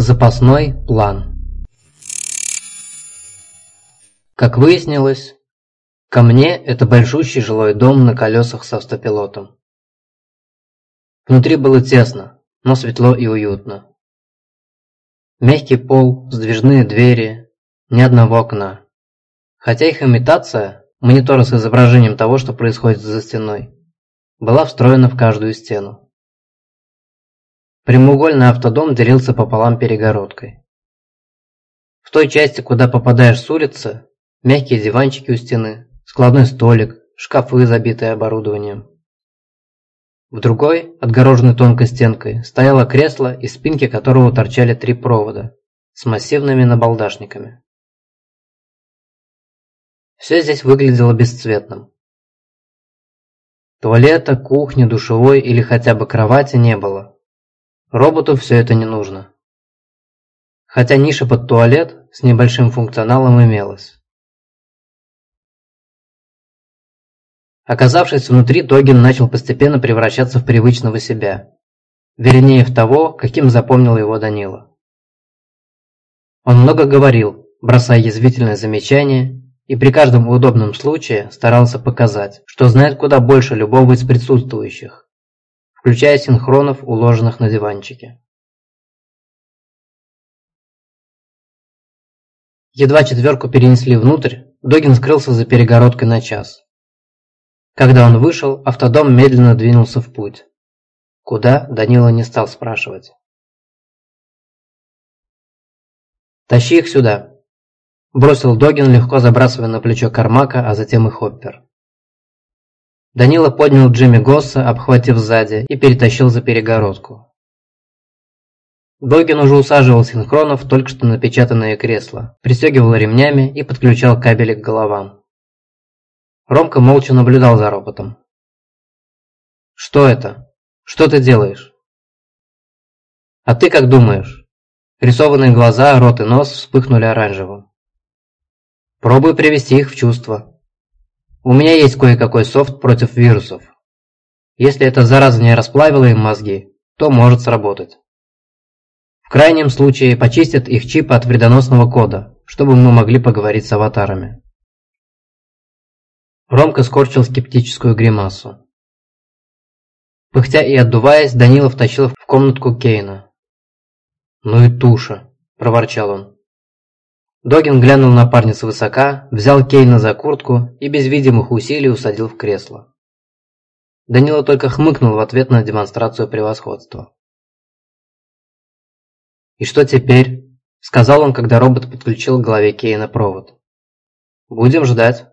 Запасной план Как выяснилось, ко мне это большущий жилой дом на колесах с автопилотом. Внутри было тесно, но светло и уютно. Мягкий пол, сдвижные двери, ни одного окна. Хотя их имитация, монитора с изображением того, что происходит за стеной, была встроена в каждую стену. Прямоугольный автодом делился пополам перегородкой. В той части, куда попадаешь с улицы, мягкие диванчики у стены, складной столик, шкафы, забитые оборудованием. В другой, отгороженной тонкой стенкой, стояло кресло, из спинки которого торчали три провода с массивными набалдашниками. Все здесь выглядело бесцветным. Туалета, кухни, душевой или хотя бы кровати не было. Роботу все это не нужно. Хотя ниша под туалет с небольшим функционалом имелась. Оказавшись внутри, Тогин начал постепенно превращаться в привычного себя. Вернее, в того, каким запомнил его Данила. Он много говорил, бросая язвительные замечания, и при каждом удобном случае старался показать, что знает куда больше любого из присутствующих, включая синхронов, уложенных на диванчике. Едва четверку перенесли внутрь, Догин скрылся за перегородкой на час. Когда он вышел, автодом медленно двинулся в путь. Куда, Данила не стал спрашивать. «Тащи их сюда», – бросил Догин, легко забрасывая на плечо Кармака, а затем и Хоппер. Данила поднял Джимми Госса, обхватив сзади, и перетащил за перегородку. Догин уже усаживал синхронов только что напечатанное кресло, пристегивал ремнями и подключал кабели к головам. Ромка молча наблюдал за роботом. «Что это? Что ты делаешь?» «А ты как думаешь?» Рисованные глаза, рот и нос вспыхнули оранжевым. «Пробуй привести их в чувство. У меня есть кое-какой софт против вирусов. Если эта зараза не расплавила им мозги, то может сработать. В крайнем случае почистят их чипы от вредоносного кода, чтобы мы могли поговорить с аватарами. Ромка скорчил скептическую гримасу. Пыхтя и отдуваясь, Данилов тащил в комнатку Кейна. «Ну и туша!» – проворчал он. Догин глянул на парня свысока, взял Кейна за куртку и без видимых усилий усадил в кресло. Данила только хмыкнул в ответ на демонстрацию превосходства. «И что теперь?» – сказал он, когда робот подключил к голове Кейна провод. «Будем ждать».